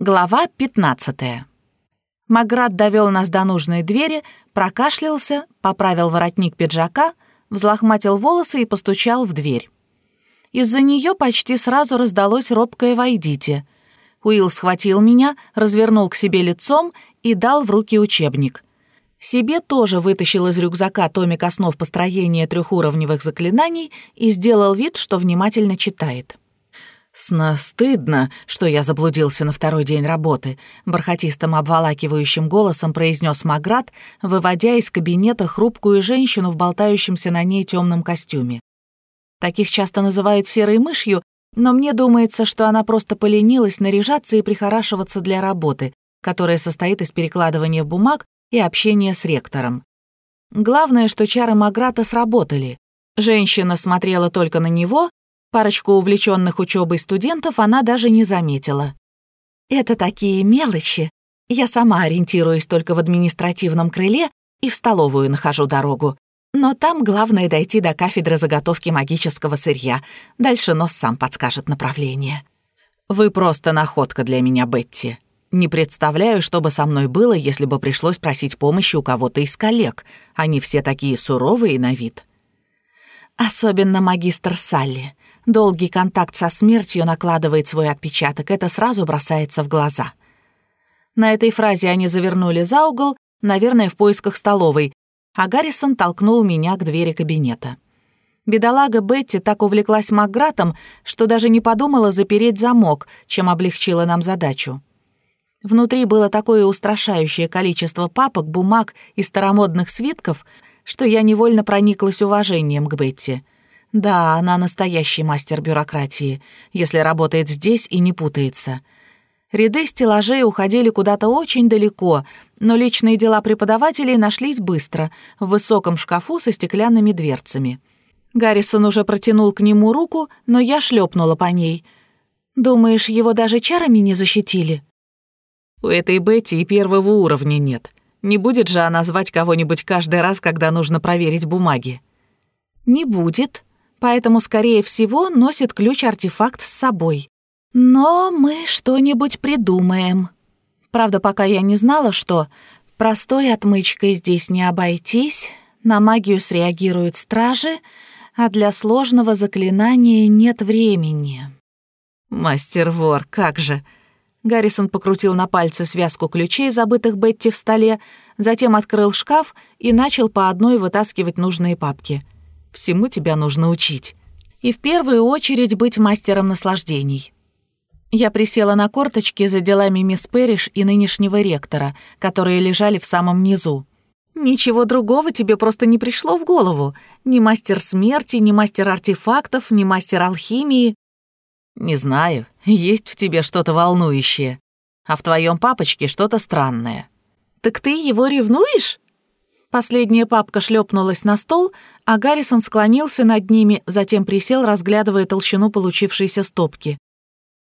Глава 15. Маград довел нас до нужной двери, прокашлялся, поправил воротник пиджака, взлохматил волосы и постучал в дверь. Из-за нее почти сразу раздалось робкое «Войдите». Уилл схватил меня, развернул к себе лицом и дал в руки учебник. Себе тоже вытащил из рюкзака томик основ построения трехуровневых заклинаний и сделал вид, что внимательно читает. «Сна стыдно, что я заблудился на второй день работы», бархатистым обволакивающим голосом произнес Маград, выводя из кабинета хрупкую женщину в болтающемся на ней темном костюме. Таких часто называют серой мышью, но мне думается, что она просто поленилась наряжаться и прихорашиваться для работы, которая состоит из перекладывания бумаг и общения с ректором. Главное, что чары Маграта сработали. Женщина смотрела только на него, Парочку увлеченных учебой студентов она даже не заметила. «Это такие мелочи. Я сама ориентируюсь только в административном крыле и в столовую нахожу дорогу. Но там главное дойти до кафедры заготовки магического сырья. Дальше нос сам подскажет направление». «Вы просто находка для меня, Бетти. Не представляю, что бы со мной было, если бы пришлось просить помощи у кого-то из коллег. Они все такие суровые на вид». «Особенно магистр Салли. Долгий контакт со смертью накладывает свой отпечаток, это сразу бросается в глаза. На этой фразе они завернули за угол, наверное, в поисках столовой, а Гаррисон толкнул меня к двери кабинета. Бедолага Бетти так увлеклась Макгратом, что даже не подумала запереть замок, чем облегчила нам задачу. Внутри было такое устрашающее количество папок, бумаг и старомодных свитков, что я невольно прониклась уважением к Бетти — да, она настоящий мастер бюрократии, если работает здесь и не путается. Ряды стеллажей уходили куда-то очень далеко, но личные дела преподавателей нашлись быстро, в высоком шкафу со стеклянными дверцами. Гаррисон уже протянул к нему руку, но я шлепнула по ней. «Думаешь, его даже чарами не защитили?» «У этой Бетти и первого уровня нет. Не будет же она звать кого-нибудь каждый раз, когда нужно проверить бумаги?» «Не будет», поэтому, скорее всего, носит ключ-артефакт с собой. Но мы что-нибудь придумаем. Правда, пока я не знала, что простой отмычкой здесь не обойтись, на магию среагируют стражи, а для сложного заклинания нет времени. «Мастер-вор, как же!» Гаррисон покрутил на пальце связку ключей, забытых Бетти в столе, затем открыл шкаф и начал по одной вытаскивать нужные папки — Всему тебя нужно учить. И в первую очередь быть мастером наслаждений. Я присела на корточки за делами мисс Перриш и нынешнего ректора, которые лежали в самом низу. Ничего другого тебе просто не пришло в голову. Ни мастер смерти, ни мастер артефактов, ни мастер алхимии. Не знаю, есть в тебе что-то волнующее. А в твоем папочке что-то странное. Так ты его ревнуешь? Последняя папка шлепнулась на стол, а Гаррисон склонился над ними, затем присел, разглядывая толщину получившейся стопки.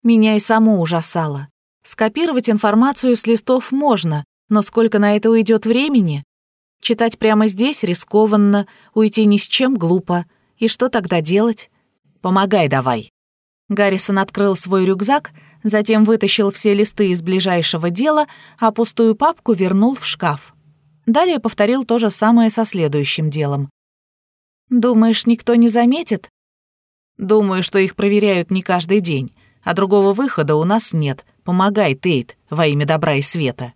Меня и само ужасало. Скопировать информацию с листов можно, но сколько на это уйдет времени? Читать прямо здесь рискованно, уйти ни с чем глупо. И что тогда делать? Помогай давай. Гаррисон открыл свой рюкзак, затем вытащил все листы из ближайшего дела, а пустую папку вернул в шкаф. Далее повторил то же самое со следующим делом. «Думаешь, никто не заметит?» «Думаю, что их проверяют не каждый день, а другого выхода у нас нет. Помогай, Тейт, во имя добра и света».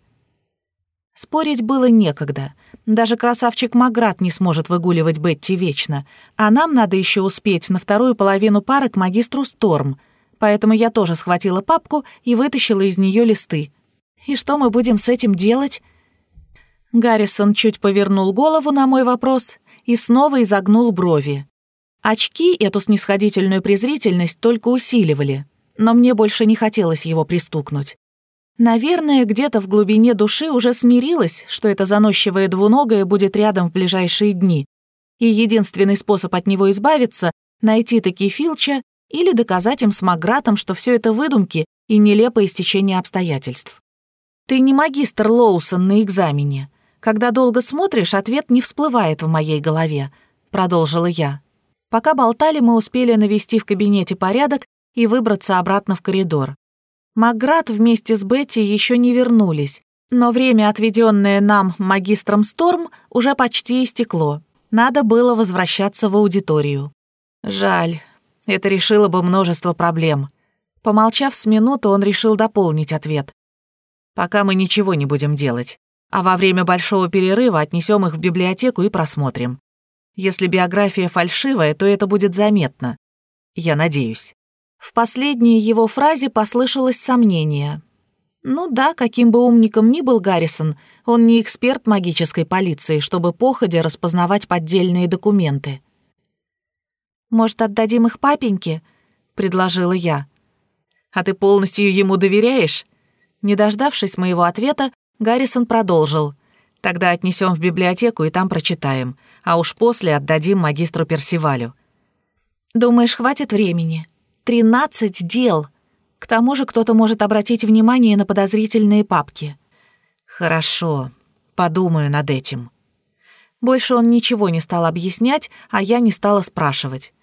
Спорить было некогда. Даже красавчик Маград не сможет выгуливать Бетти вечно, а нам надо еще успеть на вторую половину пары к магистру Сторм, поэтому я тоже схватила папку и вытащила из нее листы. «И что мы будем с этим делать?» Гаррисон чуть повернул голову на мой вопрос и снова изогнул брови. Очки эту снисходительную презрительность только усиливали, но мне больше не хотелось его пристукнуть. Наверное, где-то в глубине души уже смирилась, что эта заносчивая двуногая будет рядом в ближайшие дни, и единственный способ от него избавиться — найти таки Филча или доказать им с Магратом, что все это выдумки и нелепое стечение обстоятельств. Ты не магистр Лоусон на экзамене. Когда долго смотришь, ответ не всплывает в моей голове», — продолжила я. Пока болтали, мы успели навести в кабинете порядок и выбраться обратно в коридор. Маград вместе с Бетти еще не вернулись, но время, отведенное нам магистром Сторм, уже почти истекло. Надо было возвращаться в аудиторию. Жаль, это решило бы множество проблем. Помолчав с минуту, он решил дополнить ответ. «Пока мы ничего не будем делать, а во время большого перерыва отнесем их в библиотеку и просмотрим. Если биография фальшивая, то это будет заметно. Я надеюсь». В последней его фразе послышалось сомнение. Ну да, каким бы умником ни был Гаррисон, он не эксперт магической полиции, чтобы походя распознавать поддельные документы. «Может, отдадим их папеньке?» — предложила я. «А ты полностью ему доверяешь?» Не дождавшись моего ответа, Гаррисон продолжил. «Тогда отнесем в библиотеку и там прочитаем, а уж после отдадим магистру Персивалю». «Думаешь, хватит времени?» Тринадцать дел. К тому же кто-то может обратить внимание на подозрительные папки. Хорошо, подумаю над этим. Больше он ничего не стал объяснять, а я не стала спрашивать.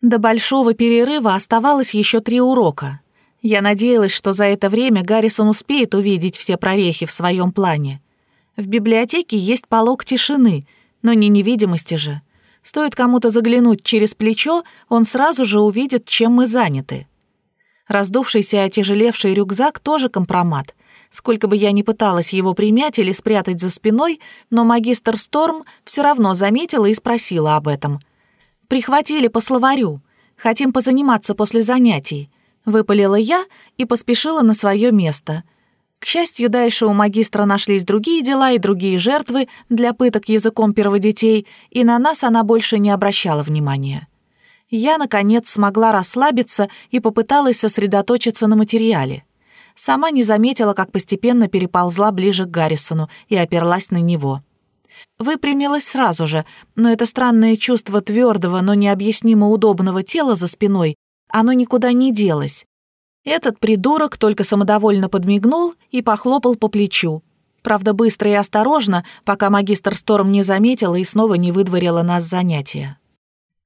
До большого перерыва оставалось еще три урока. Я надеялась, что за это время Гаррисон успеет увидеть все прорехи в своем плане. В библиотеке есть полог тишины, но не невидимости же. Стоит кому-то заглянуть через плечо, он сразу же увидит, чем мы заняты. Раздувшийся и отяжелевший рюкзак тоже компромат. Сколько бы я ни пыталась его примять или спрятать за спиной, но магистр Сторм все равно заметила и спросила об этом. «Прихватили по словарю. Хотим позаниматься после занятий», — выпалила я и поспешила на свое место — к счастью, дальше у магистра нашлись другие дела и другие жертвы для пыток языком перводетей, и на нас она больше не обращала внимания. Я, наконец, смогла расслабиться и попыталась сосредоточиться на материале. Сама не заметила, как постепенно переползла ближе к Гаррисону и оперлась на него. Выпрямилась сразу же, но это странное чувство твердого, но необъяснимо удобного тела за спиной, оно никуда не делось. Этот придурок только самодовольно подмигнул и похлопал по плечу. Правда, быстро и осторожно, пока магистр Сторм не заметила и снова не выдворила нас занятия.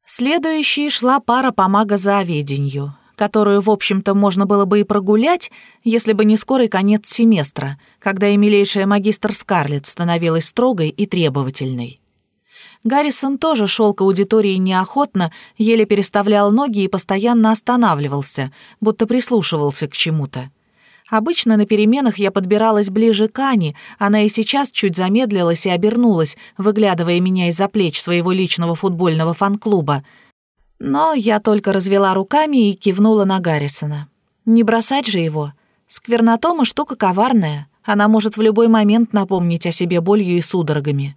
Следующей шла пара по магозаоведению, которую, в общем-то, можно было бы и прогулять, если бы не скорый конец семестра, когда и милейшая магистр Скарлетт становилась строгой и требовательной. Гаррисон тоже шел к аудитории неохотно, еле переставлял ноги и постоянно останавливался, будто прислушивался к чему-то. Обычно на переменах я подбиралась ближе к Ане, она и сейчас чуть замедлилась и обернулась, выглядывая меня из-за плеч своего личного футбольного фан-клуба. Но я только развела руками и кивнула на Гаррисона. Не бросать же его. Сквернотома штука коварная, она может в любой момент напомнить о себе болью и судорогами.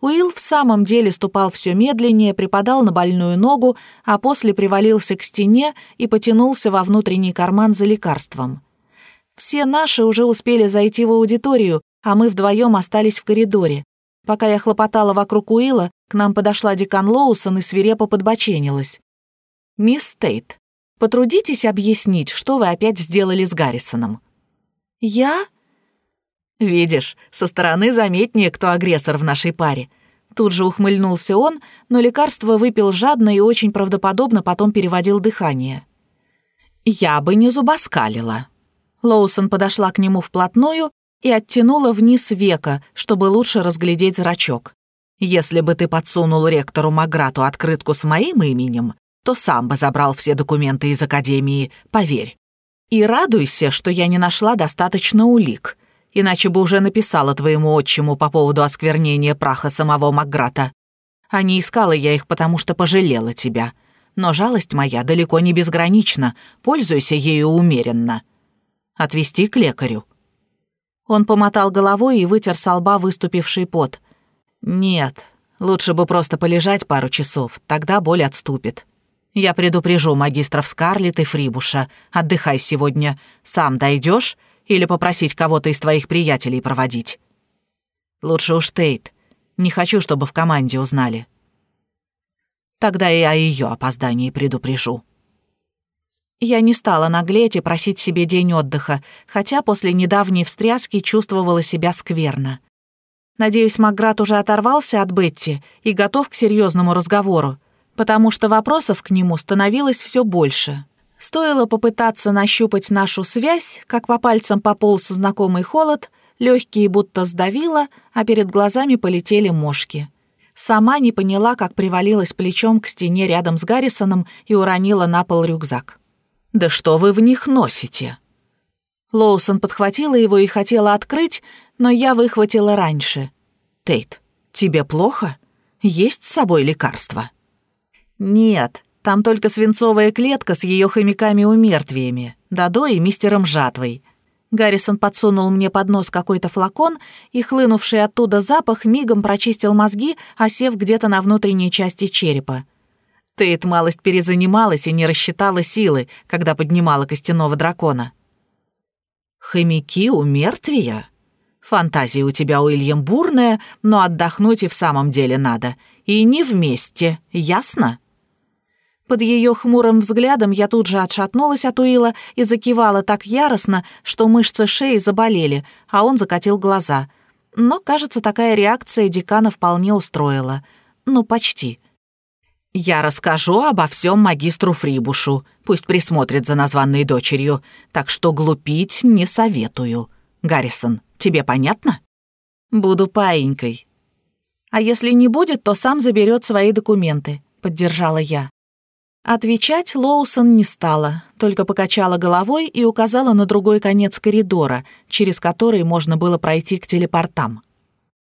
Уилл в самом деле ступал все медленнее, припадал на больную ногу, а после привалился к стене и потянулся во внутренний карман за лекарством. Все наши уже успели зайти в аудиторию, а мы вдвоем остались в коридоре. Пока я хлопотала вокруг Уилла, к нам подошла декан Лоусон и свирепо подбоченилась. «Мисс Тейт, потрудитесь объяснить, что вы опять сделали с Гаррисоном». «Я?» «Видишь, со стороны заметнее, кто агрессор в нашей паре». Тут же ухмыльнулся он, но лекарство выпил жадно и очень правдоподобно потом переводил дыхание. «Я бы не зубоскалила». Лоусон подошла к нему вплотную и оттянула вниз века, чтобы лучше разглядеть зрачок. «Если бы ты подсунул ректору Маграту открытку с моим именем, то сам бы забрал все документы из Академии, поверь. И радуйся, что я не нашла достаточно улик иначе бы уже написала твоему отчиму по поводу осквернения праха самого Макграта. А не искала я их, потому что пожалела тебя. Но жалость моя далеко не безгранична, пользуйся ею умеренно. Отвести к лекарю». Он помотал головой и вытер со лба выступивший пот. «Нет, лучше бы просто полежать пару часов, тогда боль отступит. Я предупрежу магистров Скарлетт и Фрибуша. Отдыхай сегодня. Сам дойдешь или попросить кого-то из твоих приятелей проводить. Лучше уж Тейт. Не хочу, чтобы в команде узнали. Тогда я о ее опоздании предупрежу. Я не стала наглеть и просить себе день отдыха, хотя после недавней встряски чувствовала себя скверно. Надеюсь, Макград уже оторвался от Бетти и готов к серьезному разговору, потому что вопросов к нему становилось все больше. Стоило попытаться нащупать нашу связь, как по пальцам пополз знакомый холод, легкие будто сдавило, а перед глазами полетели мошки. Сама не поняла, как привалилась плечом к стене рядом с Гаррисоном и уронила на пол рюкзак. «Да что вы в них носите?» Лоусон подхватила его и хотела открыть, но я выхватила раньше. «Тейт, тебе плохо? Есть с собой лекарство?» «Нет, там только свинцовая клетка с ее хомяками-умертвиями, Дадо и мистером Жатвой». Гаррисон подсунул мне под нос какой-то флакон, и хлынувший оттуда запах мигом прочистил мозги, осев где-то на внутренней части черепа. Тейт малость перезанималась и не рассчитала силы, когда поднимала костяного дракона. «Хомяки у мертвия? Фантазия у тебя, Уильям, бурная, но отдохнуть и в самом деле надо. И не вместе, ясно?» Под ее хмурым взглядом я тут же отшатнулась от Уилла и закивала так яростно, что мышцы шеи заболели, а он закатил глаза. Но, кажется, такая реакция декана вполне устроила. Ну, почти. «Я расскажу обо всем магистру Фрибушу. Пусть присмотрит за названной дочерью. Так что глупить не советую. Гаррисон, тебе понятно?» «Буду паинькой». «А если не будет, то сам заберет свои документы», — поддержала я. Отвечать Лоусон не стала, только покачала головой и указала на другой конец коридора, через который можно было пройти к телепортам.